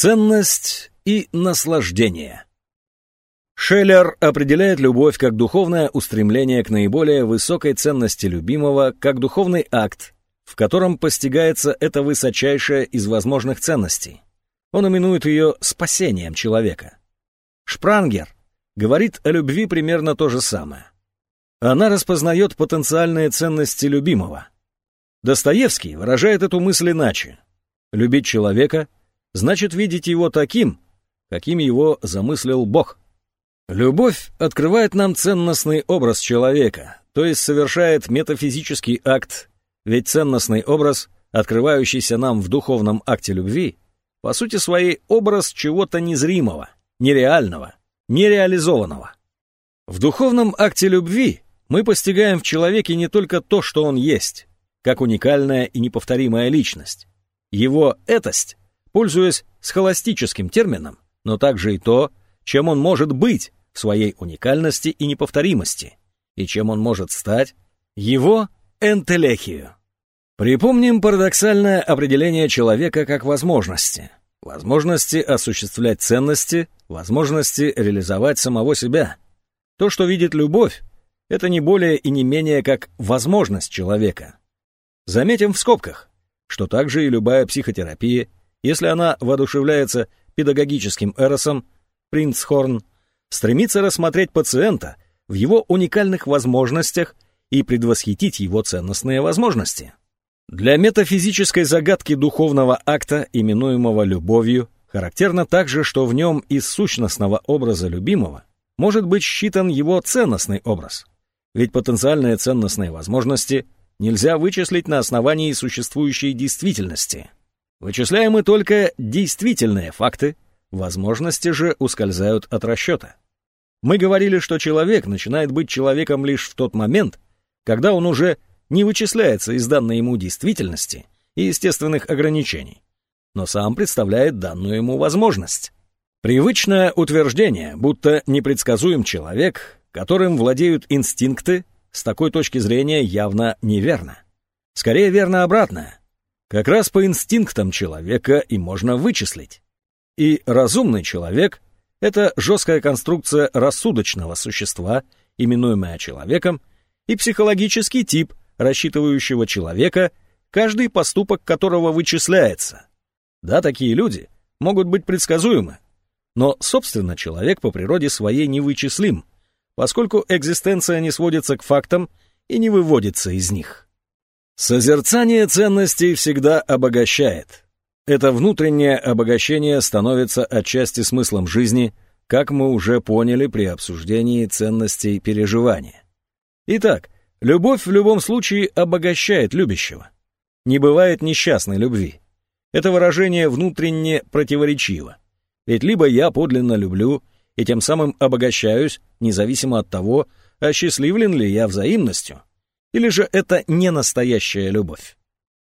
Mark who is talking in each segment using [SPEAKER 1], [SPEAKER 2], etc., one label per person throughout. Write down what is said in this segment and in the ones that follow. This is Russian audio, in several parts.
[SPEAKER 1] Ценность и наслаждение. Шеллер определяет любовь как духовное устремление к наиболее высокой ценности любимого, как духовный акт, в котором постигается эта высочайшая из возможных ценностей. Он именует ее спасением человека. Шпрангер говорит о любви примерно то же самое. Она распознает потенциальные ценности любимого. Достоевский выражает эту мысль иначе. Любить человека значит видеть его таким, каким его замыслил Бог. Любовь открывает нам ценностный образ человека, то есть совершает метафизический акт, ведь ценностный образ, открывающийся нам в духовном акте любви, по сути своей образ чего-то незримого, нереального, нереализованного. В духовном акте любви мы постигаем в человеке не только то, что он есть, как уникальная и неповторимая личность, его этость, пользуясь схоластическим термином, но также и то, чем он может быть, своей уникальности и неповторимости, и чем он может стать, его энтелехию. Припомним парадоксальное определение человека как возможности. Возможности осуществлять ценности, возможности реализовать самого себя. То, что видит любовь, это не более и не менее как возможность человека. Заметим в скобках, что также и любая психотерапия, если она воодушевляется педагогическим эросом, Принцхорн стремится рассмотреть пациента в его уникальных возможностях и предвосхитить его ценностные возможности. Для метафизической загадки духовного акта, именуемого любовью, характерно также, что в нем из сущностного образа любимого может быть считан его ценностный образ. Ведь потенциальные ценностные возможности нельзя вычислить на основании существующей действительности. Вычисляемы только действительные факты, возможности же ускользают от расчета. Мы говорили, что человек начинает быть человеком лишь в тот момент, когда он уже не вычисляется из данной ему действительности и естественных ограничений, но сам представляет данную ему возможность. Привычное утверждение, будто непредсказуем человек, которым владеют инстинкты, с такой точки зрения явно неверно. Скорее верно обратное. Как раз по инстинктам человека и можно вычислить. И разумный человек это жесткая конструкция рассудочного существа, именуемая человеком, и психологический тип, рассчитывающего человека, каждый поступок которого вычисляется. Да, такие люди могут быть предсказуемы, но, собственно, человек по природе своей невычислим, поскольку экзистенция не сводится к фактам и не выводится из них. Созерцание ценностей всегда обогащает, это внутреннее обогащение становится отчасти смыслом жизни, как мы уже поняли при обсуждении ценностей переживания. Итак, любовь в любом случае обогащает любящего. Не бывает несчастной любви. Это выражение внутренне противоречиво. Ведь либо я подлинно люблю и тем самым обогащаюсь, независимо от того, осчастливлен ли я взаимностью, или же это не настоящая любовь.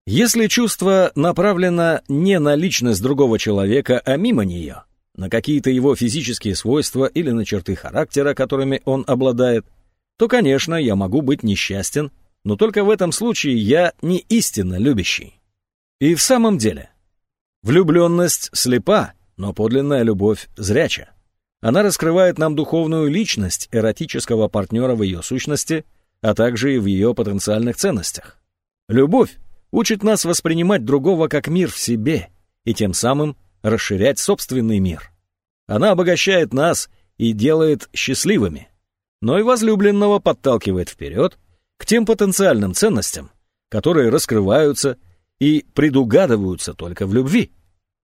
[SPEAKER 1] Если чувство направлено не на личность другого человека, а мимо нее, на какие-то его физические свойства или на черты характера, которыми он обладает, то, конечно, я могу быть несчастен, но только в этом случае я не истинно любящий. И в самом деле, влюбленность слепа, но подлинная любовь зряча. Она раскрывает нам духовную личность эротического партнера в ее сущности, а также и в ее потенциальных ценностях. Любовь учит нас воспринимать другого как мир в себе и тем самым расширять собственный мир. Она обогащает нас и делает счастливыми, но и возлюбленного подталкивает вперед к тем потенциальным ценностям, которые раскрываются и предугадываются только в любви.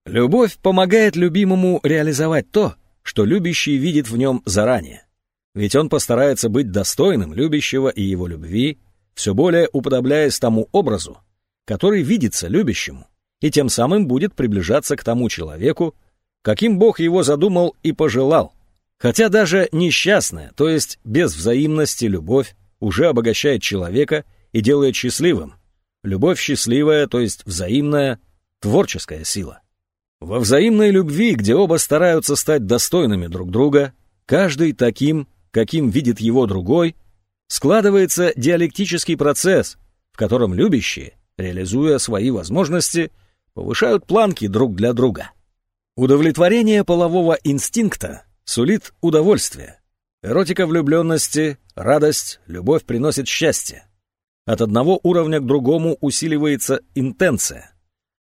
[SPEAKER 1] Любовь помогает любимому реализовать то, что любящий видит в нем заранее. Ведь он постарается быть достойным любящего и его любви, все более уподобляясь тому образу, который видится любящему, и тем самым будет приближаться к тому человеку, каким Бог его задумал и пожелал. Хотя даже несчастная, то есть без взаимности любовь, уже обогащает человека и делает счастливым. Любовь счастливая, то есть взаимная, творческая сила. Во взаимной любви, где оба стараются стать достойными друг друга, каждый таким, каким видит его другой, складывается диалектический процесс, в котором любящие реализуя свои возможности, повышают планки друг для друга. Удовлетворение полового инстинкта сулит удовольствие. Эротика влюбленности, радость, любовь приносит счастье. От одного уровня к другому усиливается интенция.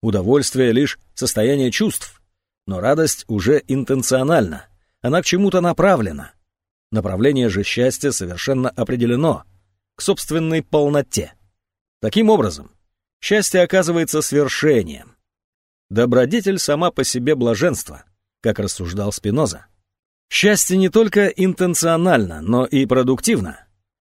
[SPEAKER 1] Удовольствие — лишь состояние чувств, но радость уже интенциональна, она к чему-то направлена. Направление же счастья совершенно определено, к собственной полноте. Таким образом, счастье оказывается свершением, Добродетель сама по себе блаженство, как рассуждал Спиноза. Счастье не только интенционально, но и продуктивно.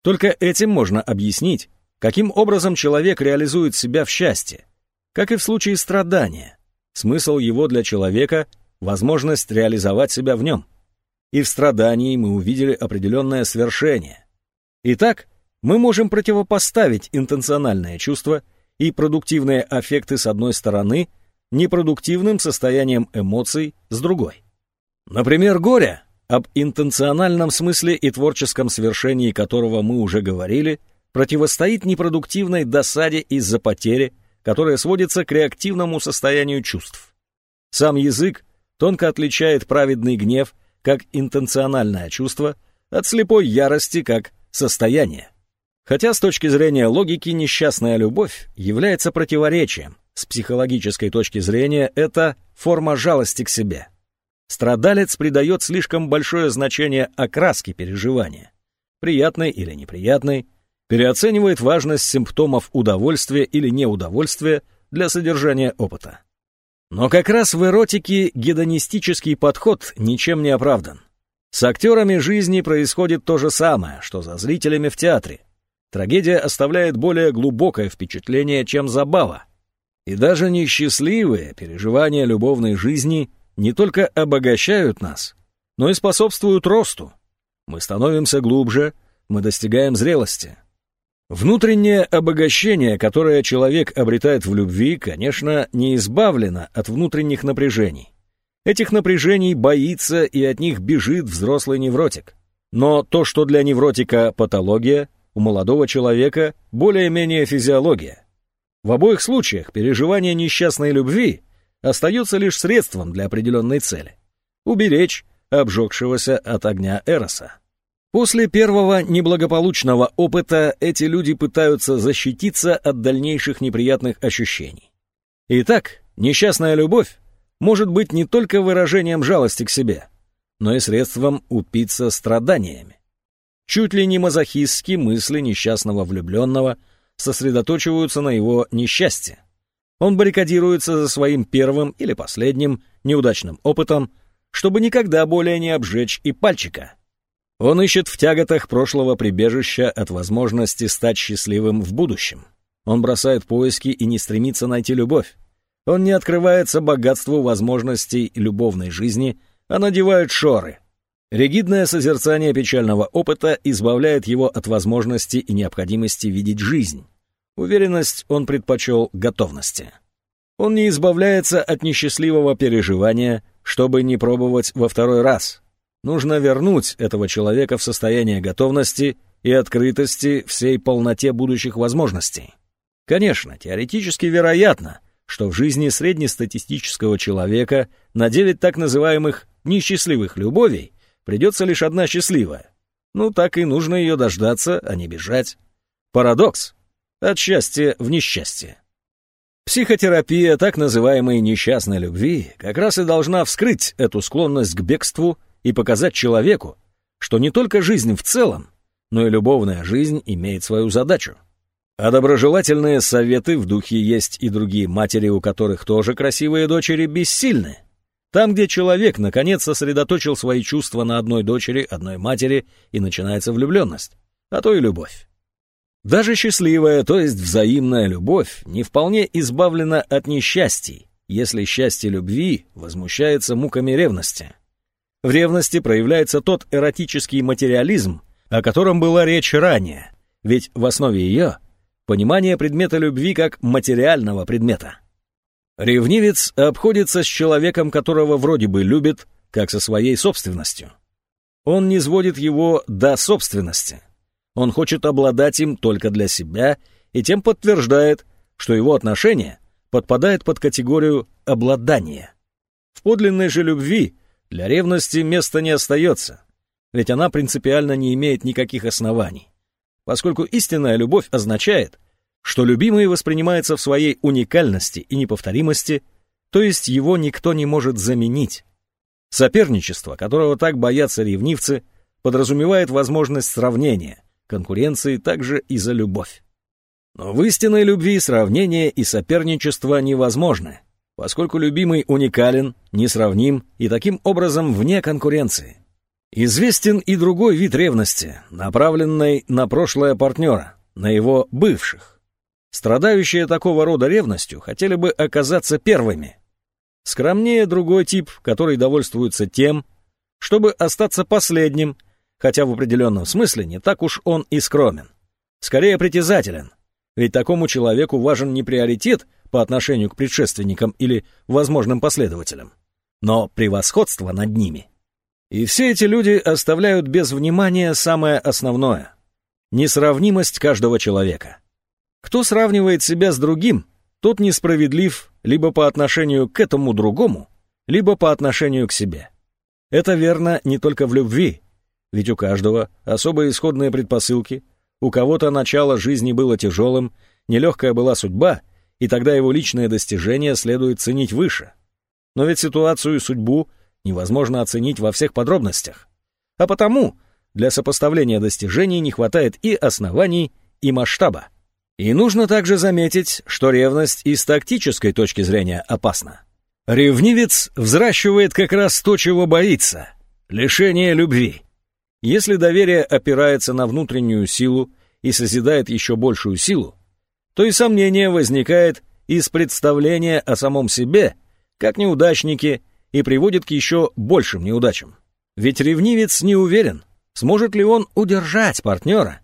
[SPEAKER 1] Только этим можно объяснить, каким образом человек реализует себя в счастье, как и в случае страдания. Смысл его для человека — возможность реализовать себя в нем. И в страдании мы увидели определенное свершение. Итак, мы можем противопоставить интенциональное чувство и продуктивные аффекты с одной стороны — непродуктивным состоянием эмоций с другой. Например, горе, об интенциональном смысле и творческом свершении которого мы уже говорили, противостоит непродуктивной досаде из-за потери, которая сводится к реактивному состоянию чувств. Сам язык тонко отличает праведный гнев как интенциональное чувство от слепой ярости как состояние. Хотя с точки зрения логики несчастная любовь является противоречием, с психологической точки зрения это форма жалости к себе. Страдалец придает слишком большое значение окраске переживания, приятной или неприятной, переоценивает важность симптомов удовольствия или неудовольствия для содержания опыта. Но как раз в эротике гедонистический подход ничем не оправдан. С актерами жизни происходит то же самое, что за зрителями в театре. Трагедия оставляет более глубокое впечатление, чем забава. И даже несчастливые переживания любовной жизни не только обогащают нас, но и способствуют росту. Мы становимся глубже, мы достигаем зрелости. Внутреннее обогащение, которое человек обретает в любви, конечно, не избавлено от внутренних напряжений. Этих напряжений боится и от них бежит взрослый невротик. Но то, что для невротика патология, у молодого человека более-менее физиология. В обоих случаях переживание несчастной любви остается лишь средством для определенной цели — уберечь обжегшегося от огня Эроса. После первого неблагополучного опыта эти люди пытаются защититься от дальнейших неприятных ощущений. Итак, несчастная любовь может быть не только выражением жалости к себе, но и средством упиться страданиями. Чуть ли не мазохистские мысли несчастного влюбленного — сосредоточиваются на его несчастье. Он баррикадируется за своим первым или последним неудачным опытом, чтобы никогда более не обжечь и пальчика. Он ищет в тяготах прошлого прибежища от возможности стать счастливым в будущем. Он бросает поиски и не стремится найти любовь. Он не открывается богатству возможностей любовной жизни, а надевает шоры. Ригидное созерцание печального опыта избавляет его от возможности и необходимости видеть жизнь. Уверенность он предпочел готовности. Он не избавляется от несчастливого переживания, чтобы не пробовать во второй раз. Нужно вернуть этого человека в состояние готовности и открытости всей полноте будущих возможностей. Конечно, теоретически вероятно, что в жизни среднестатистического человека на 9 так называемых несчастливых любовей придется лишь одна счастливая. Ну, так и нужно ее дождаться, а не бежать. Парадокс от счастья в несчастье. Психотерапия так называемой несчастной любви как раз и должна вскрыть эту склонность к бегству и показать человеку, что не только жизнь в целом, но и любовная жизнь имеет свою задачу. А доброжелательные советы в духе есть и другие матери, у которых тоже красивые дочери, бессильны. Там, где человек, наконец, сосредоточил свои чувства на одной дочери, одной матери, и начинается влюбленность, а то и любовь. Даже счастливая, то есть взаимная любовь, не вполне избавлена от несчастий, если счастье любви возмущается муками ревности. В ревности проявляется тот эротический материализм, о котором была речь ранее, ведь в основе ее понимание предмета любви как материального предмета. Ревнивец обходится с человеком, которого вроде бы любит, как со своей собственностью. Он не сводит его до собственности – он хочет обладать им только для себя и тем подтверждает, что его отношение подпадает под категорию обладания. В подлинной же любви для ревности места не остается, ведь она принципиально не имеет никаких оснований, поскольку истинная любовь означает, что любимый воспринимается в своей уникальности и неповторимости, то есть его никто не может заменить. Соперничество, которого так боятся ревнивцы, подразумевает возможность сравнения, конкуренции также и за любовь. Но в истинной любви сравнение и соперничество невозможны, поскольку любимый уникален, несравним и таким образом вне конкуренции. Известен и другой вид ревности, направленной на прошлое партнера, на его бывших. Страдающие такого рода ревностью хотели бы оказаться первыми. Скромнее другой тип, который довольствуется тем, чтобы остаться последним, хотя в определенном смысле не так уж он и скромен. Скорее притязателен, ведь такому человеку важен не приоритет по отношению к предшественникам или возможным последователям, но превосходство над ними. И все эти люди оставляют без внимания самое основное — несравнимость каждого человека. Кто сравнивает себя с другим, тот несправедлив либо по отношению к этому другому, либо по отношению к себе. Это верно не только в любви, ведь у каждого особые исходные предпосылки, у кого-то начало жизни было тяжелым, нелегкая была судьба — и тогда его личное достижение следует ценить выше. Но ведь ситуацию и судьбу невозможно оценить во всех подробностях. А потому для сопоставления достижений не хватает и оснований, и масштаба. И нужно также заметить, что ревность и с тактической точки зрения опасна. Ревнивец взращивает как раз то, чего боится — лишение любви. Если доверие опирается на внутреннюю силу и созидает еще большую силу, то и сомнение возникает из представления о самом себе, как неудачнике, и приводит к еще большим неудачам. Ведь ревнивец не уверен, сможет ли он удержать партнера,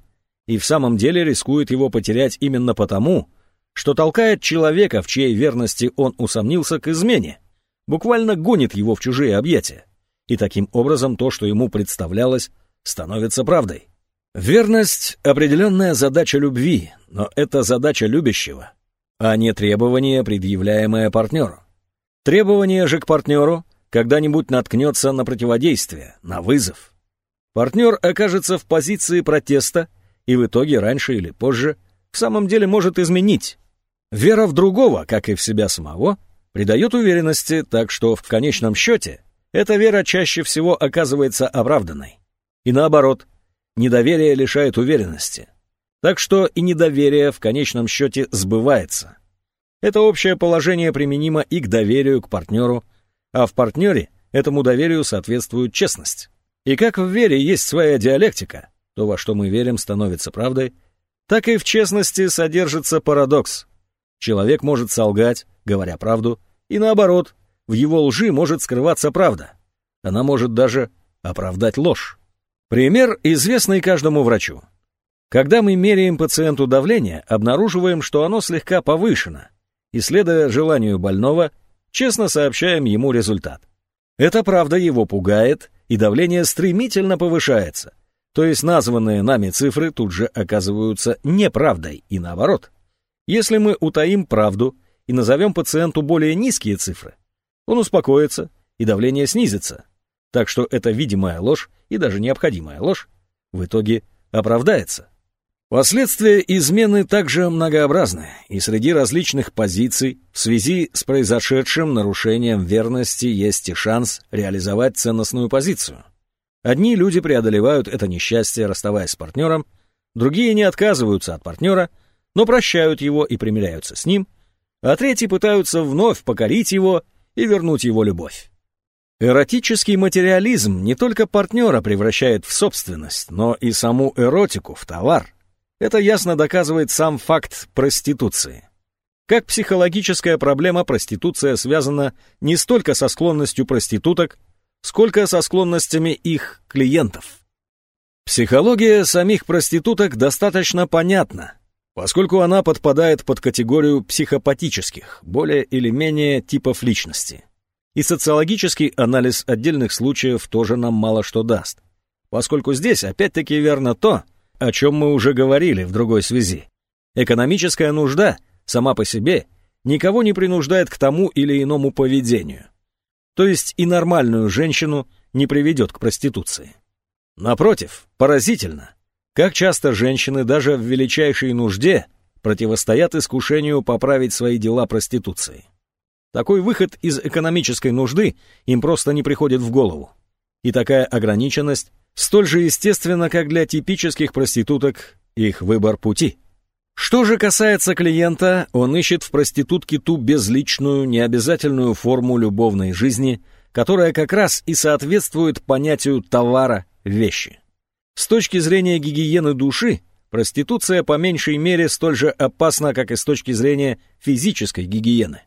[SPEAKER 1] и в самом деле рискует его потерять именно потому, что толкает человека, в чьей верности он усомнился к измене, буквально гонит его в чужие объятия, и таким образом то, что ему представлялось, становится правдой. Верность — определенная задача любви, но это задача любящего, а не требование, предъявляемое партнеру. Требование же к партнеру когда-нибудь наткнется на противодействие, на вызов. Партнер окажется в позиции протеста и в итоге раньше или позже в самом деле может изменить. Вера в другого, как и в себя самого, придает уверенности, так что в конечном счете эта вера чаще всего оказывается оправданной. И наоборот — Недоверие лишает уверенности. Так что и недоверие в конечном счете сбывается. Это общее положение применимо и к доверию к партнеру, а в партнере этому доверию соответствует честность. И как в вере есть своя диалектика, то, во что мы верим, становится правдой, так и в честности содержится парадокс. Человек может солгать, говоря правду, и наоборот, в его лжи может скрываться правда. Она может даже оправдать ложь. Пример, известный каждому врачу. Когда мы меряем пациенту давление, обнаруживаем, что оно слегка повышено, и, следуя желанию больного, честно сообщаем ему результат. Это правда его пугает, и давление стремительно повышается, то есть названные нами цифры тут же оказываются неправдой, и наоборот. Если мы утаим правду и назовем пациенту более низкие цифры, он успокоится, и давление снизится, так что эта видимая ложь и даже необходимая ложь в итоге оправдается. Последствия измены также многообразны, и среди различных позиций в связи с произошедшим нарушением верности есть и шанс реализовать ценностную позицию. Одни люди преодолевают это несчастье, расставаясь с партнером, другие не отказываются от партнера, но прощают его и примиряются с ним, а третьи пытаются вновь покорить его и вернуть его любовь. Эротический материализм не только партнера превращает в собственность, но и саму эротику в товар. Это ясно доказывает сам факт проституции. Как психологическая проблема проституция связана не столько со склонностью проституток, сколько со склонностями их клиентов. Психология самих проституток достаточно понятна, поскольку она подпадает под категорию психопатических, более или менее типов личности. И социологический анализ отдельных случаев тоже нам мало что даст, поскольку здесь опять-таки верно то, о чем мы уже говорили в другой связи. Экономическая нужда сама по себе никого не принуждает к тому или иному поведению. то есть и нормальную женщину не приведет к проституции. Напротив, поразительно, как часто женщины даже в величайшей нужде противостоят искушению поправить свои дела проституции. Такой выход из экономической нужды им просто не приходит в голову. И такая ограниченность столь же естественна, как для типических проституток их выбор пути. Что же касается клиента, он ищет в проститутке ту безличную, необязательную форму любовной жизни, которая как раз и соответствует понятию товара, вещи. С точки зрения гигиены души, проституция по меньшей мере столь же опасна, как и с точки зрения физической гигиены.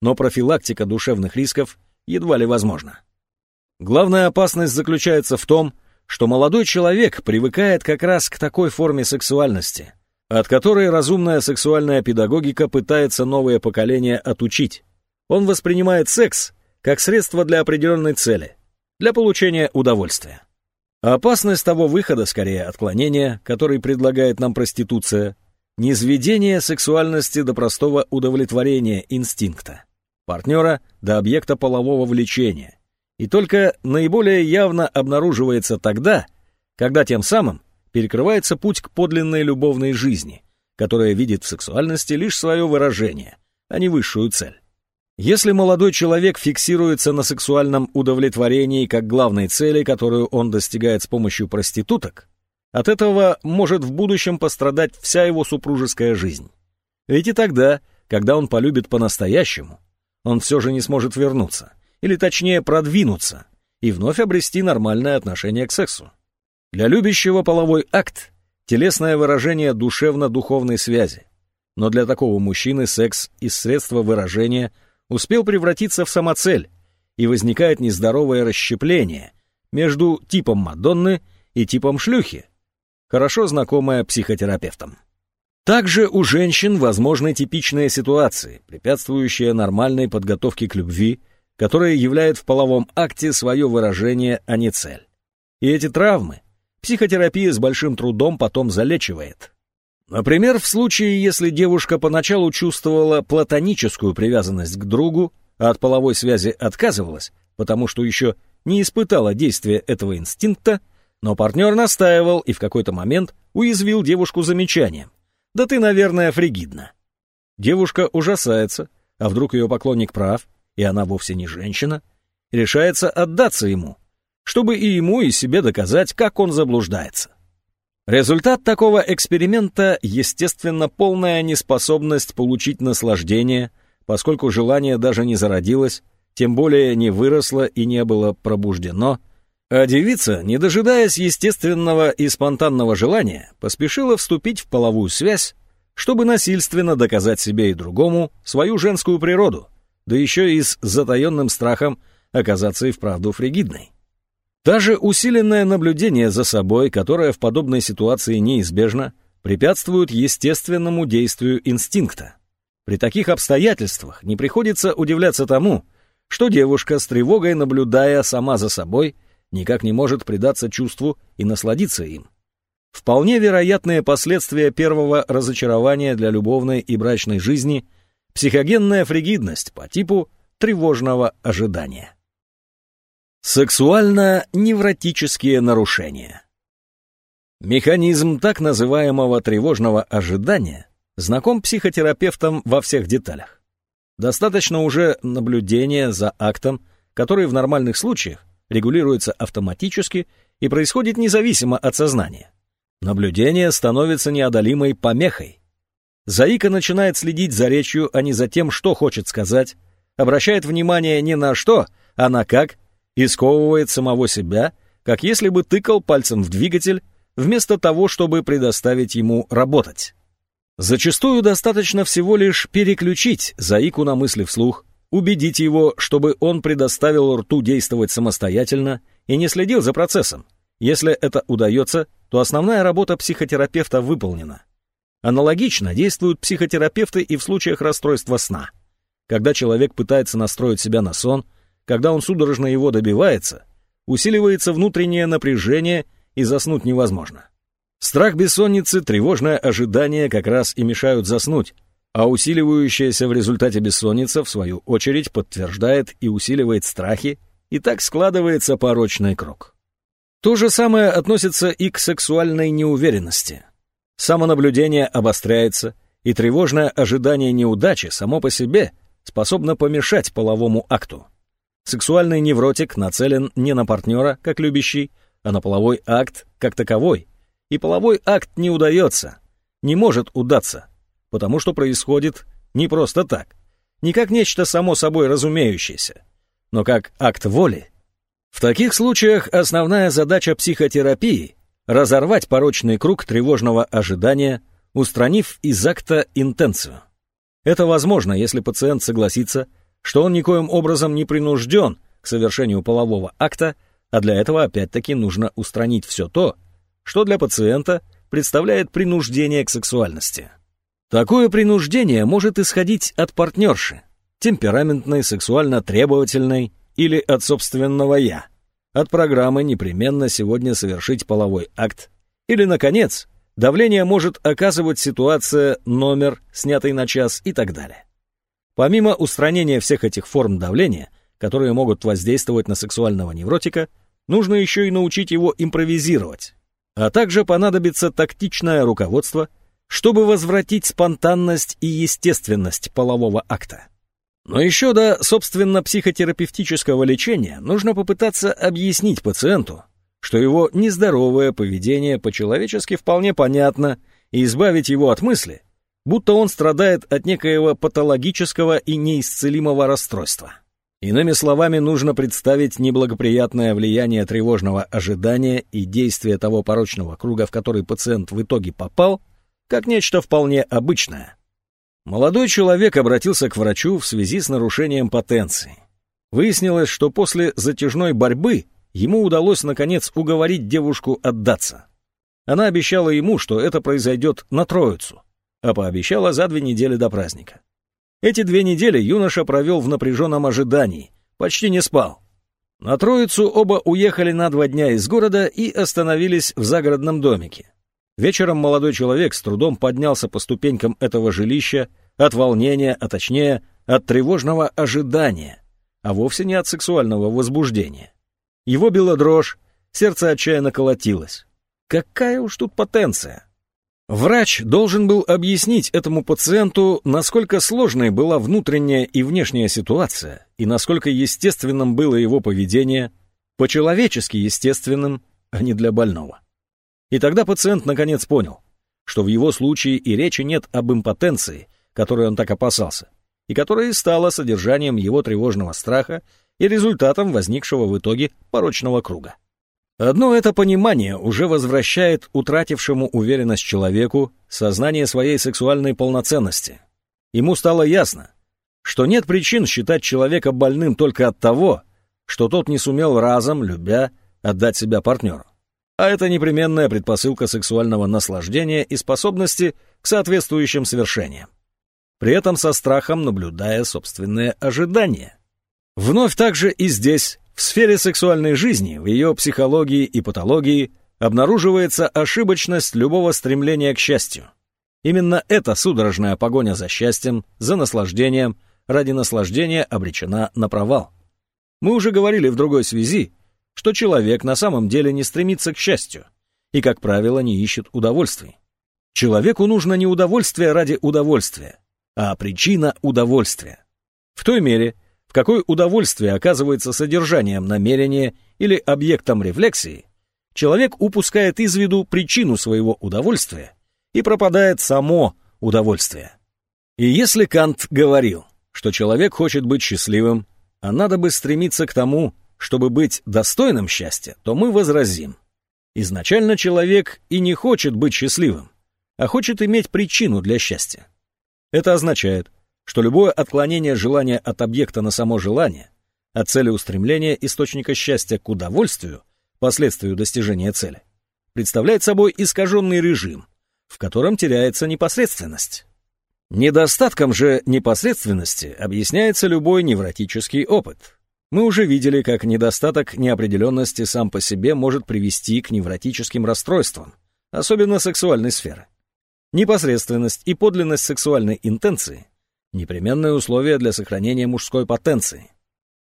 [SPEAKER 1] Но профилактика душевных рисков едва ли возможна. Главная опасность заключается в том, что молодой человек привыкает как раз к такой форме сексуальности, от которой разумная сексуальная педагогика пытается новое поколение отучить. Он воспринимает секс как средство для определенной цели, для получения удовольствия. опасность того выхода, скорее отклонения, который предлагает нам проституция, низведение сексуальности до простого удовлетворения инстинкта, партнера до объекта полового влечения, и только наиболее явно обнаруживается тогда, когда тем самым перекрывается путь к подлинной любовной жизни, которая видит в сексуальности лишь свое выражение, а не высшую цель. Если молодой человек фиксируется на сексуальном удовлетворении как главной цели, которую он достигает с помощью проституток, от этого может в будущем пострадать вся его супружеская жизнь. Ведь и тогда, когда он полюбит по-настоящему, он все же не сможет вернуться или точнее продвинуться, и вновь обрести нормальное отношение к сексу. Для любящего половой акт – телесное выражение душевно-духовной связи. Но для такого мужчины секс из средства выражения успел превратиться в самоцель, и возникает нездоровое расщепление между типом Мадонны и типом шлюхи, хорошо знакомое психотерапевтам. Также у женщин возможны типичные ситуации, препятствующие нормальной подготовке к любви которое являет в половом акте свое выражение, а не цель. И эти травмы психотерапия с большим трудом потом залечивает. Например, в случае, если девушка поначалу чувствовала платоническую привязанность к другу, а от половой связи отказывалась, потому что еще не испытала действия этого инстинкта, но партнер настаивал и в какой-то момент уязвил девушку замечанием. «Да ты, наверное, фригидна». Девушка ужасается, а вдруг ее поклонник прав, и она вовсе не женщина, решается отдаться ему, чтобы и ему, и себе доказать, как он заблуждается. Результат такого эксперимента, естественно, полная неспособность получить наслаждение, поскольку желание даже не зародилось, тем более не выросло и не было пробуждено, а девица, не дожидаясь естественного и спонтанного желания, поспешила вступить в половую связь, чтобы насильственно доказать себе и другому свою женскую природу, да еще и с затаенным страхом оказаться и вправду фригидной. Даже усиленное наблюдение за собой, которое в подобной ситуации неизбежно, препятствует естественному действию инстинкта. При таких обстоятельствах не приходится удивляться тому, что девушка, с тревогой наблюдая сама за собой, никак не может предаться чувству и насладиться им. Вполне вероятные последствия первого разочарования для любовной и брачной жизни – Психогенная фригидность по типу тревожного ожидания. Сексуально-невротические нарушения. Механизм так называемого тревожного ожидания знаком психотерапевтам во всех деталях. Достаточно уже наблюдения за актом, который в нормальных случаях регулируется автоматически и происходит независимо от сознания. Наблюдение становится неодолимой помехой, Заика начинает следить за речью, а не за тем, что хочет сказать, обращает внимание не на что, а на как, и сковывает самого себя, как если бы тыкал пальцем в двигатель, вместо того, чтобы предоставить ему работать. Зачастую достаточно всего лишь переключить Заику на мысли вслух, убедить его, чтобы он предоставил рту действовать самостоятельно и не следил за процессом. Если это удается, то основная работа психотерапевта выполнена. Аналогично действуют психотерапевты и в случаях расстройства сна. Когда человек пытается настроить себя на сон, когда он судорожно его добивается, усиливается внутреннее напряжение и заснуть невозможно. Страх бессонницы, тревожное ожидание как раз и мешают заснуть, А усиливающаяся в результате бессонница, в свою очередь, подтверждает и усиливает страхи, и так складывается порочный круг. То же самое относится и к сексуальной неуверенности. Самонаблюдение обостряется, и тревожное ожидание неудачи само по себе способно помешать половому акту. Сексуальный невротик нацелен не на партнера, как любящий, а на половой акт, как таковой. И половой акт не удается, не может удаться, потому что происходит не просто так, не как нечто само собой разумеющееся, но как акт воли. В таких случаях основная задача психотерапии — разорвать порочный круг тревожного ожидания, устранив из акта интенцию. Это возможно, если пациент согласится, что он никоим образом не принужден к совершению полового акта, а для этого опять-таки нужно устранить все то, что для пациента представляет принуждение к сексуальности. Такое принуждение может исходить от партнерши, темпераментной, сексуально требовательной или от собственного «я», от программы непременно сегодня совершить половой акт, или, наконец, давление может оказывать ситуация, номер, снятый на час и так далее. Помимо устранения всех этих форм давления, которые могут воздействовать на сексуального невротика, нужно еще и научить его импровизировать. А также понадобится тактичное руководство, чтобы возвратить спонтанность и естественность полового акта. Но еще до, собственно, психотерапевтического лечения нужно попытаться объяснить пациенту, что его нездоровое поведение по-человечески вполне понятно, и избавить его от мысли, будто он страдает от некоего патологического и неисцелимого расстройства. Иными словами, нужно представить неблагоприятное влияние тревожного ожидания и действия того порочного круга, в который пациент в итоге попал, как нечто вполне обычное. Молодой человек обратился к врачу в связи с нарушением потенции. Выяснилось, что после затяжной борьбы ему удалось наконец уговорить девушку отдаться. Она обещала ему, что это произойдет на Троицу, а пообещала за две недели до праздника. Эти две недели юноша провел в напряженном ожидании, почти не спал. На Троицу оба уехали на два дня из города и остановились в загородном домике. Вечером молодой человек с трудом поднялся по ступенькам этого жилища от волнения, а точнее, от тревожного ожидания, а вовсе не от сексуального возбуждения. Его била дрожь, сердце отчаянно колотилось. Какая уж тут потенция! Врач должен был объяснить этому пациенту, насколько сложной была внутренняя и внешняя ситуация, и насколько естественным было его поведение, по-человечески естественным, а не для больного. И тогда пациент наконец понял, что в его случае и речи нет об импотенции, которой он так опасался, и которая стала содержанием его тревожного страха и результатом возникшего в итоге порочного круга. Одно это понимание уже возвращает утратившему уверенность человеку сознание своей сексуальной полноценности. Ему стало ясно, что нет причин считать человека больным только от того, что тот не сумел разом, любя, отдать себя партнеру. А это непременная предпосылка сексуального наслаждения и способности к соответствующим совершениям. При этом со страхом наблюдая собственные ожидания. Вновь также и здесь в сфере сексуальной жизни, в ее психологии и патологии, обнаруживается ошибочность любого стремления к счастью. Именно эта судорожная погоня за счастьем, за наслаждением, ради наслаждения обречена на провал. Мы уже говорили в другой связи, что человек на самом деле не стремится к счастью и, как правило, не ищет удовольствий. Человеку нужно не удовольствие ради удовольствия, а причина удовольствия. В той мере, в какое удовольствие оказывается содержанием намерения или объектом рефлексии, человек упускает из виду причину своего удовольствия и пропадает само удовольствие. И если Кант говорил, что человек хочет быть счастливым, а надо бы стремиться к тому, чтобы быть достойным счастья, то мы возразим. Изначально человек и не хочет быть счастливым, а хочет иметь причину для счастья. Это означает, что любое отклонение желания от объекта на само желание, от цели устремления источника счастья к удовольствию, последствию достижения цели, представляет собой искаженный режим, в котором теряется непосредственность. Недостатком же непосредственности объясняется любой невротический опыт. Мы уже видели, как недостаток неопределенности сам по себе может привести к невротическим расстройствам, особенно сексуальной сферы. Непосредственность и подлинность сексуальной интенции – непременные условия для сохранения мужской потенции.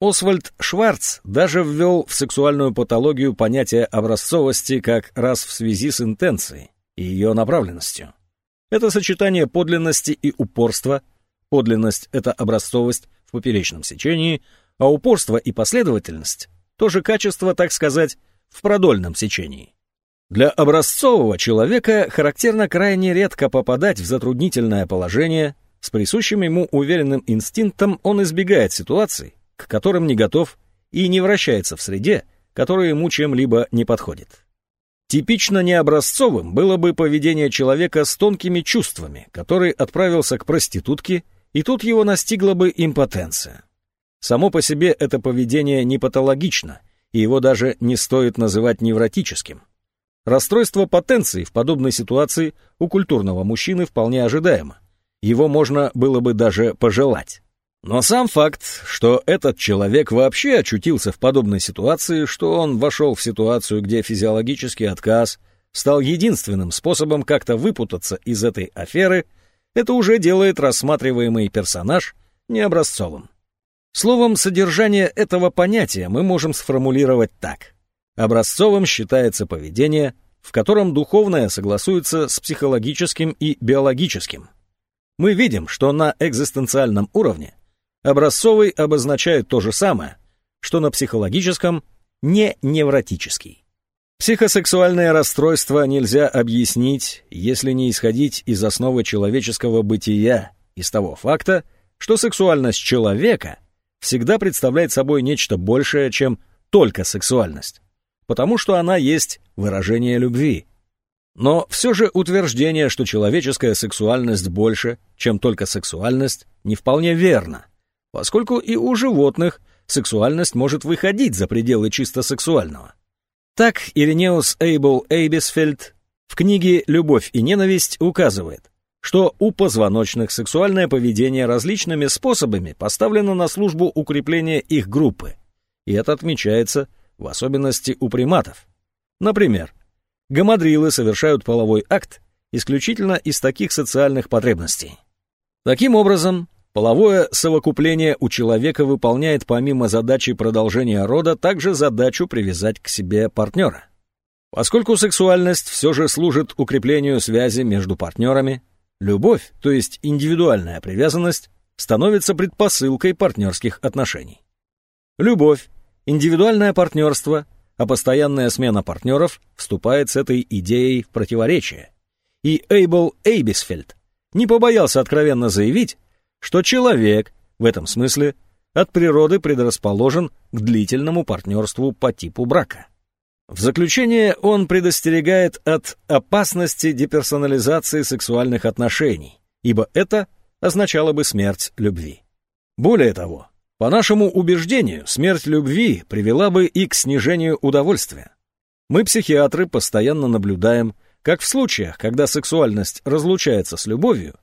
[SPEAKER 1] Освальд Шварц даже ввел в сексуальную патологию понятие образцовости как раз в связи с интенцией и ее направленностью. Это сочетание подлинности и упорства. Подлинность — это образцовость в поперечном сечении, а упорство и последовательность — тоже качество, так сказать, в продольном сечении. Для образцового человека характерно крайне редко попадать в затруднительное положение, с присущим ему уверенным инстинктом он избегает ситуаций, к которым не готов и не вращается в среде, которая ему чем-либо не подходит. Типично необразцовым было бы поведение человека с тонкими чувствами, который отправился к проститутке, и тут его настигла бы импотенция. Само по себе это поведение не патологично, и его даже не стоит называть невротическим. Расстройство потенции в подобной ситуации у культурного мужчины вполне ожидаемо. Его можно было бы даже пожелать. Но сам факт, что этот человек вообще очутился в подобной ситуации, что он вошел в ситуацию, где физиологический отказ стал единственным способом как-то выпутаться из этой аферы, это уже делает рассматриваемый персонаж необразцовым. Словом, содержание этого понятия мы можем сформулировать так. Образцовым считается поведение, в котором духовное согласуется с психологическим и биологическим. Мы видим, что на экзистенциальном уровне образцовый обозначает то же самое, что на психологическом не невротический. Психосексуальное расстройство нельзя объяснить, если не исходить из основы человеческого бытия, из того факта, что сексуальность человека всегда представляет собой нечто большее, чем только сексуальность потому что она есть выражение любви. Но все же утверждение, что человеческая сексуальность больше, чем только сексуальность, не вполне верно, поскольку и у животных сексуальность может выходить за пределы чисто сексуального. Так Иринеус Эйбл Эйбисфельд в книге «Любовь и ненависть» указывает, что у позвоночных сексуальное поведение различными способами поставлено на службу укрепления их группы, и это отмечается в особенности у приматов. Например, гамадрилы совершают половой акт исключительно из таких социальных потребностей. Таким образом, половое совокупление у человека выполняет помимо задачи продолжения рода также задачу привязать к себе партнера. Поскольку сексуальность все же служит укреплению связи между партнерами, любовь, то есть индивидуальная привязанность, становится предпосылкой партнерских отношений. Любовь Индивидуальное партнерство, а постоянная смена партнеров вступает с этой идеей в противоречие. И Эйбл Эйбисфельд не побоялся откровенно заявить, что человек в этом смысле от природы предрасположен к длительному партнерству по типу брака. В заключение он предостерегает от опасности деперсонализации сексуальных отношений, ибо это означало бы смерть любви. Более того, по нашему убеждению, смерть любви привела бы и к снижению удовольствия. Мы, психиатры, постоянно наблюдаем, как в случаях, когда сексуальность разлучается с любовью,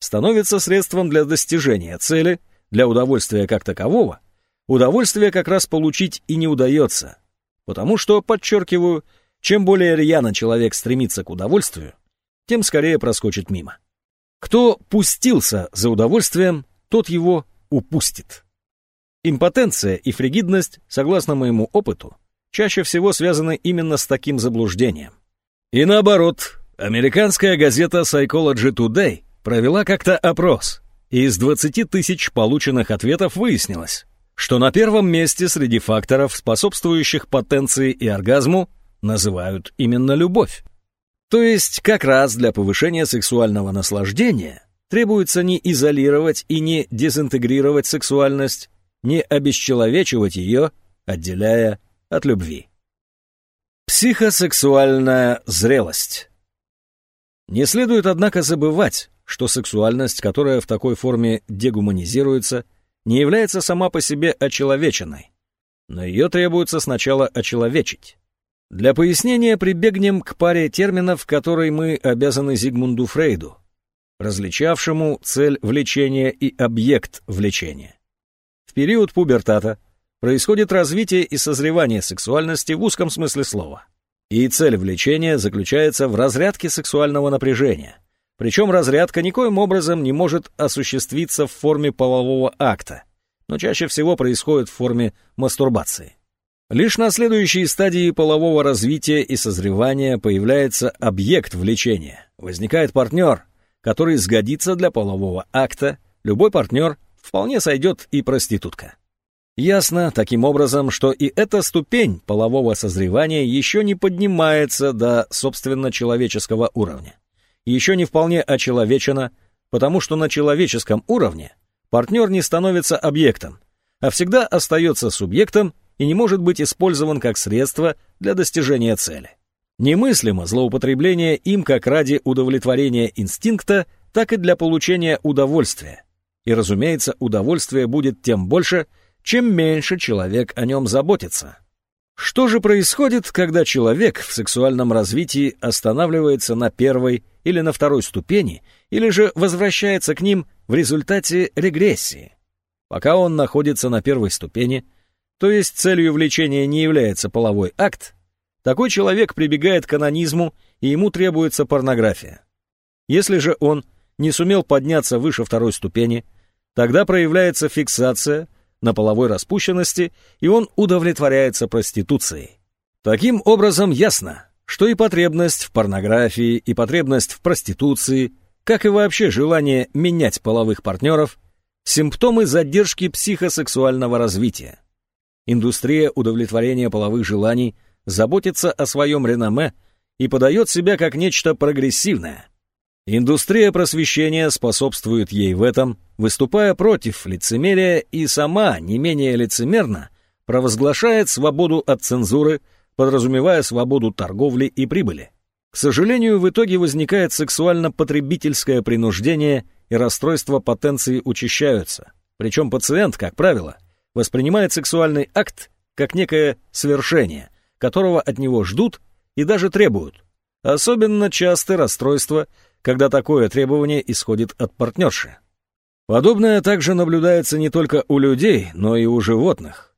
[SPEAKER 1] становится средством для достижения цели, для удовольствия как такового, удовольствие как раз получить и не удается. Потому что, подчеркиваю, чем более рьяно человек стремится к удовольствию, тем скорее проскочит мимо. Кто пустился за удовольствием, тот его упустит. Импотенция и фригидность, согласно моему опыту, чаще всего связаны именно с таким заблуждением. И наоборот, американская газета Psychology Today провела как-то опрос, и из 20 тысяч полученных ответов выяснилось, что на первом месте среди факторов, способствующих потенции и оргазму, называют именно любовь. То есть как раз для повышения сексуального наслаждения требуется не изолировать и не дезинтегрировать сексуальность, не обесчеловечивать ее, отделяя от любви. Психосексуальная зрелость. Не следует, однако, забывать, что сексуальность, которая в такой форме дегуманизируется, не является сама по себе очеловеченной, но ее требуется сначала очеловечить. Для пояснения прибегнем к паре терминов, которой мы обязаны Зигмунду Фрейду, различавшему цель влечения и объект влечения. В период пубертата происходит развитие и созревание сексуальности в узком смысле слова. И цель влечения заключается в разрядке сексуального напряжения, Причем разрядка никоим образом не может осуществиться в форме полового акта, но чаще всего происходит в форме мастурбации. Лишь на следующей стадии полового развития и созревания появляется объект влечения. Возникает партнер, который сгодится для полового акта, любой партнер вполне сойдет и проститутка. Ясно, таким образом, что и эта ступень полового созревания еще не поднимается до, собственно, человеческого уровня. Еще не вполне очеловечена, потому что на человеческом уровне партнер не становится объектом, а всегда остается субъектом и не может быть использован как средство для достижения цели. Немыслимо злоупотребление им как ради удовлетворения инстинкта, так и для получения удовольствия. И, разумеется, удовольствие будет тем больше, чем меньше человек о нем заботится. Что же происходит, когда человек в сексуальном развитии останавливается на первой или на второй ступени, или же возвращается к ним в результате регрессии? Пока он находится на первой ступени, то есть целью влечения не является половой акт, такой человек прибегает к анонизму, и ему требуется порнография. Если же он не сумел подняться выше второй ступени, тогда проявляется фиксация – на половой распущенности, и он удовлетворяется проституцией. Таким образом, ясно, что и потребность в порнографии, и потребность в проституции, как и вообще желание менять половых партнеров, симптомы задержки психосексуального развития. Индустрия удовлетворения половых желаний заботится о своем реноме и подает себя как нечто прогрессивное – Индустрия просвещения способствует ей в этом, выступая против лицемерия и сама, не менее лицемерно, провозглашает свободу от цензуры, подразумевая свободу торговли и прибыли. К сожалению, в итоге возникает сексуально-потребительское принуждение и расстройства потенции учащаются. Причем пациент, как правило, воспринимает сексуальный акт как некое свершение, которого от него ждут и даже требуют. Особенно часто расстройства когда такое требование исходит от партнерши. Подобное также наблюдается не только у людей, но и у животных.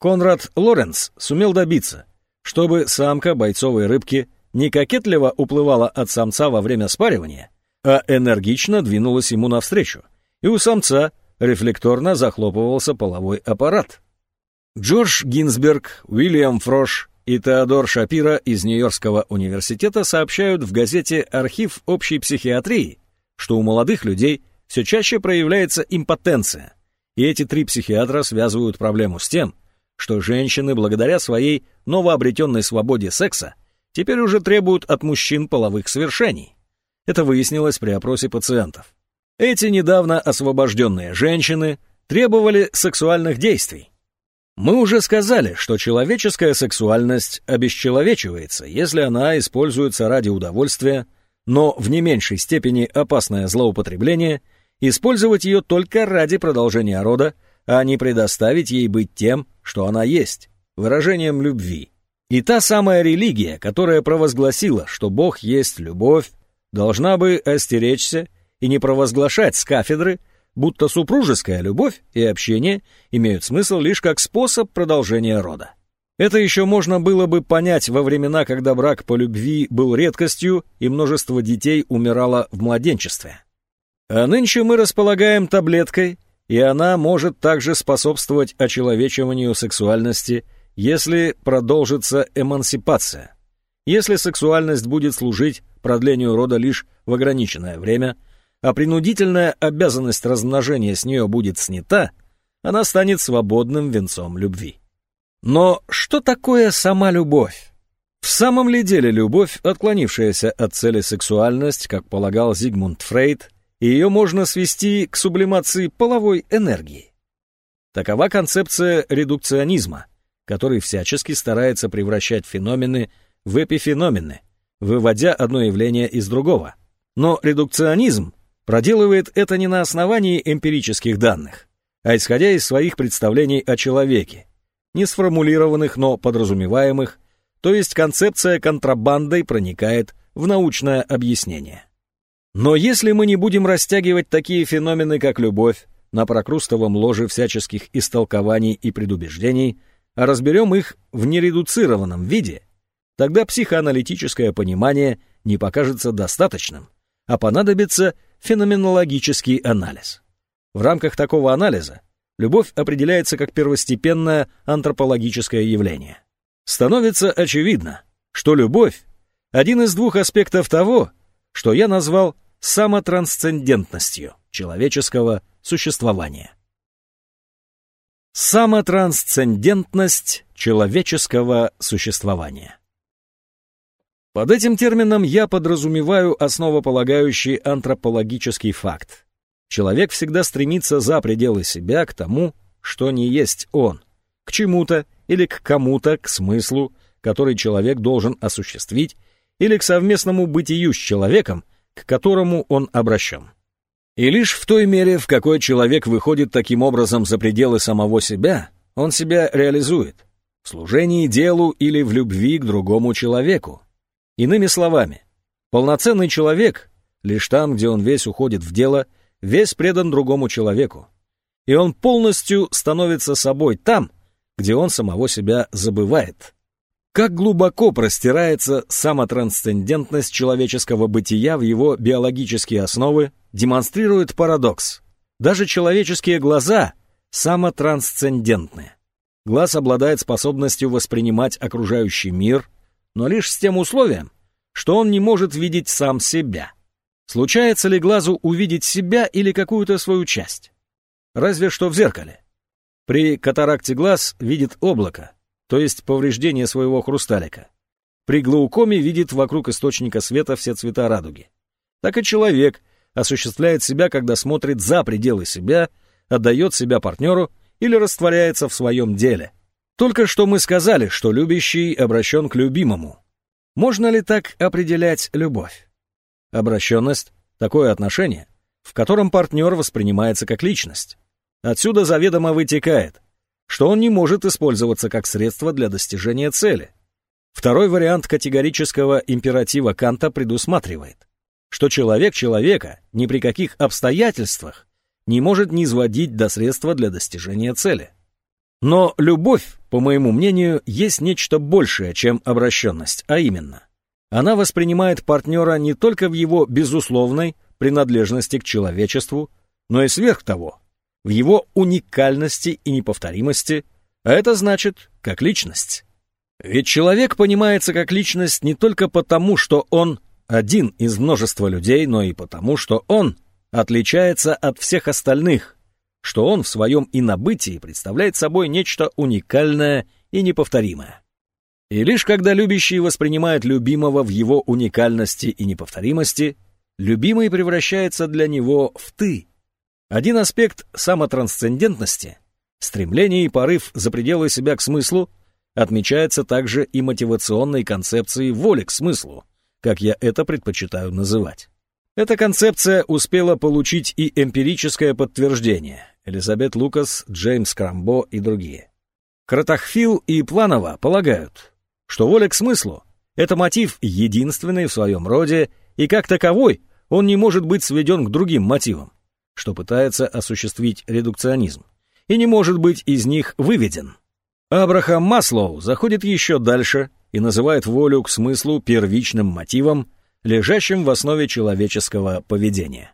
[SPEAKER 1] Конрад Лоренц сумел добиться, чтобы самка бойцовой рыбки не кокетливо уплывала от самца во время спаривания, а энергично двинулась ему навстречу, и у самца рефлекторно захлопывался половой аппарат. Джордж Гинзберг, Уильям Фрош и Теодор Шапира из Нью-Йоркского университета сообщают в газете «Архив общей психиатрии», что у молодых людей все чаще проявляется импотенция. И эти три психиатра связывают проблему с тем, что женщины, благодаря своей новообретенной свободе секса, теперь уже требуют от мужчин половых свершений. Это выяснилось при опросе пациентов. Эти недавно освобожденные женщины требовали сексуальных действий, мы уже сказали, что человеческая сексуальность обесчеловечивается, если она используется ради удовольствия, но в не меньшей степени опасное злоупотребление – использовать ее только ради продолжения рода, а не предоставить ей быть тем, что она есть, выражением любви. И та самая религия, которая провозгласила, что Бог есть любовь, должна бы остеречься и не провозглашать с кафедры – будто супружеская любовь и общение имеют смысл лишь как способ продолжения рода. Это еще можно было бы понять во времена, когда брак по любви был редкостью и множество детей умирало в младенчестве. А нынче мы располагаем таблеткой, и она может также способствовать очеловечиванию сексуальности, если продолжится эмансипация. Если сексуальность будет служить продлению рода лишь в ограниченное время – а принудительная обязанность размножения с нее будет снята, она станет свободным венцом любви. Но что такое сама любовь? В самом ли деле любовь, отклонившаяся от цели сексуальность, как полагал Зигмунд Фрейд, ее можно свести к сублимации половой энергии? Такова концепция редукционизма, который всячески старается превращать феномены в эпифеномены, выводя одно явление из другого. Но редукционизм проделывает это не на основании эмпирических данных, а исходя из своих представлений о человеке, не сформулированных, но подразумеваемых, то есть концепция контрабандой проникает в научное объяснение. Но если мы не будем растягивать такие феномены, как любовь, на прокрустовом ложе всяческих истолкований и предубеждений, а разберем их в нередуцированном виде, тогда психоаналитическое понимание не покажется достаточным, а понадобится феноменологический анализ. В рамках такого анализа любовь определяется как первостепенное антропологическое явление. Становится очевидно, что любовь – один из двух аспектов того, что я назвал самотрансцендентностью человеческого существования. Самотрансцендентность человеческого существования. Под этим термином я подразумеваю основополагающий антропологический факт. Человек всегда стремится за пределы себя к тому, что не есть он, к чему-то или к кому-то, к смыслу, который человек должен осуществить, или к совместному бытию с человеком, к которому он обращен. И лишь в той мере, в какой человек выходит таким образом за пределы самого себя, он себя реализует в служении делу или в любви к другому человеку. Иными словами, полноценный человек лишь там, где он весь уходит в дело, весь предан другому человеку. И он полностью становится собой там, где он самого себя забывает. Как глубоко простирается самотрансцендентность человеческого бытия в его биологические основы, демонстрирует парадокс. Даже человеческие глаза самотрансцендентны. Глаз обладает способностью воспринимать окружающий мир, но лишь с тем условием, что он не может видеть сам себя. Случается ли глазу увидеть себя или какую-то свою часть? Разве что в зеркале. При катаракте глаз видит облако, то есть повреждение своего хрусталика. При глаукоме видит вокруг источника света все цвета радуги. Так и человек осуществляет себя, когда смотрит за пределы себя, отдает себя партнеру или растворяется в своем деле. Только что мы сказали, что любящий обращен к любимому. Можно ли так определять любовь? Обращенность — такое отношение, в котором партнер воспринимается как личность. Отсюда заведомо вытекает, что он не может использоваться как средство для достижения цели. Второй вариант категорического императива Канта предусматривает, что человек человека ни при каких обстоятельствах не может низводить до средства для достижения цели. Но любовь, по моему мнению, есть нечто большее, чем обращенность, а именно, она воспринимает партнера не только в его безусловной принадлежности к человечеству, но и сверх того, в его уникальности и неповторимости, а это значит, как личность. Ведь человек понимается как личность не только потому, что он один из множества людей, но и потому, что он отличается от всех остальных, что он в своем инобытии представляет собой нечто уникальное и неповторимое. И лишь когда любящий воспринимает любимого в его уникальности и неповторимости, любимый превращается для него в «ты». Один аспект самотрансцендентности, стремление и порыв за пределы себя к смыслу, отмечается также и мотивационной концепцией воли к смыслу, как я это предпочитаю называть. Эта концепция успела получить и эмпирическое подтверждение, Элизабет Лукас, Джеймс Крамбо и другие. Кратахфил и Планова полагают, что воля к смыслу — это мотив единственный в своем роде, и как таковой он не может быть сведен к другим мотивам, что пытается осуществить редукционизм, и не может быть из них выведен. Абрахам Маслоу заходит еще дальше и называет волю к смыслу первичным мотивом, лежащим в основе человеческого поведения.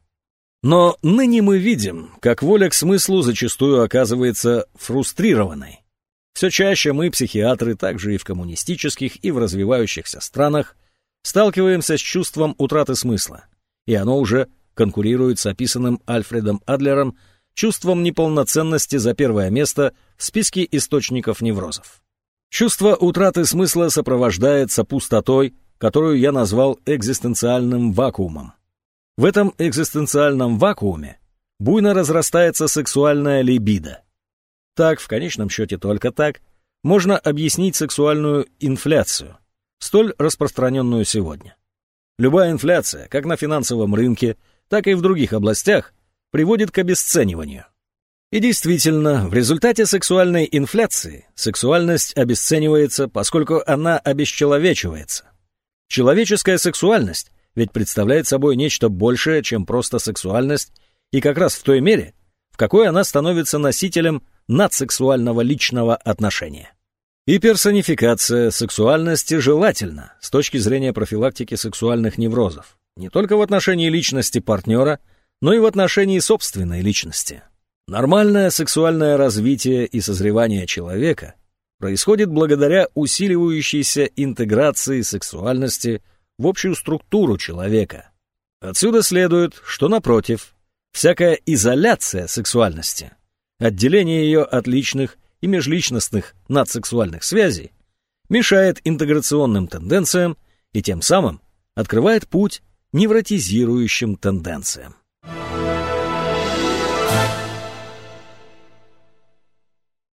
[SPEAKER 1] Но ныне мы видим, как воля к смыслу зачастую оказывается фрустрированной. Все чаще мы, психиатры, также и в коммунистических, и в развивающихся странах, сталкиваемся с чувством утраты смысла, и оно уже конкурирует с описанным Альфредом Адлером чувством неполноценности за первое место в списке источников неврозов. Чувство утраты смысла сопровождается пустотой, которую я назвал экзистенциальным вакуумом. В этом экзистенциальном вакууме буйно разрастается сексуальная либидо. Так, в конечном счете только так, можно объяснить сексуальную инфляцию, столь распространенную сегодня. Любая инфляция, как на финансовом рынке, так и в других областях, приводит к обесцениванию. И действительно, в результате сексуальной инфляции сексуальность обесценивается, поскольку она обесчеловечивается. Человеческая сексуальность ведь представляет собой нечто большее, чем просто сексуальность, и как раз в той мере, в какой она становится носителем надсексуального личного отношения. И персонификация сексуальности желательна с точки зрения профилактики сексуальных неврозов, не только в отношении личности партнера, но и в отношении собственной личности. Нормальное сексуальное развитие и созревание человека происходит благодаря усиливающейся интеграции сексуальности в общую структуру человека. Отсюда следует, что, напротив, всякая изоляция сексуальности, отделение ее от личных и межличностных надсексуальных связей мешает интеграционным тенденциям и тем самым открывает путь невротизирующим тенденциям.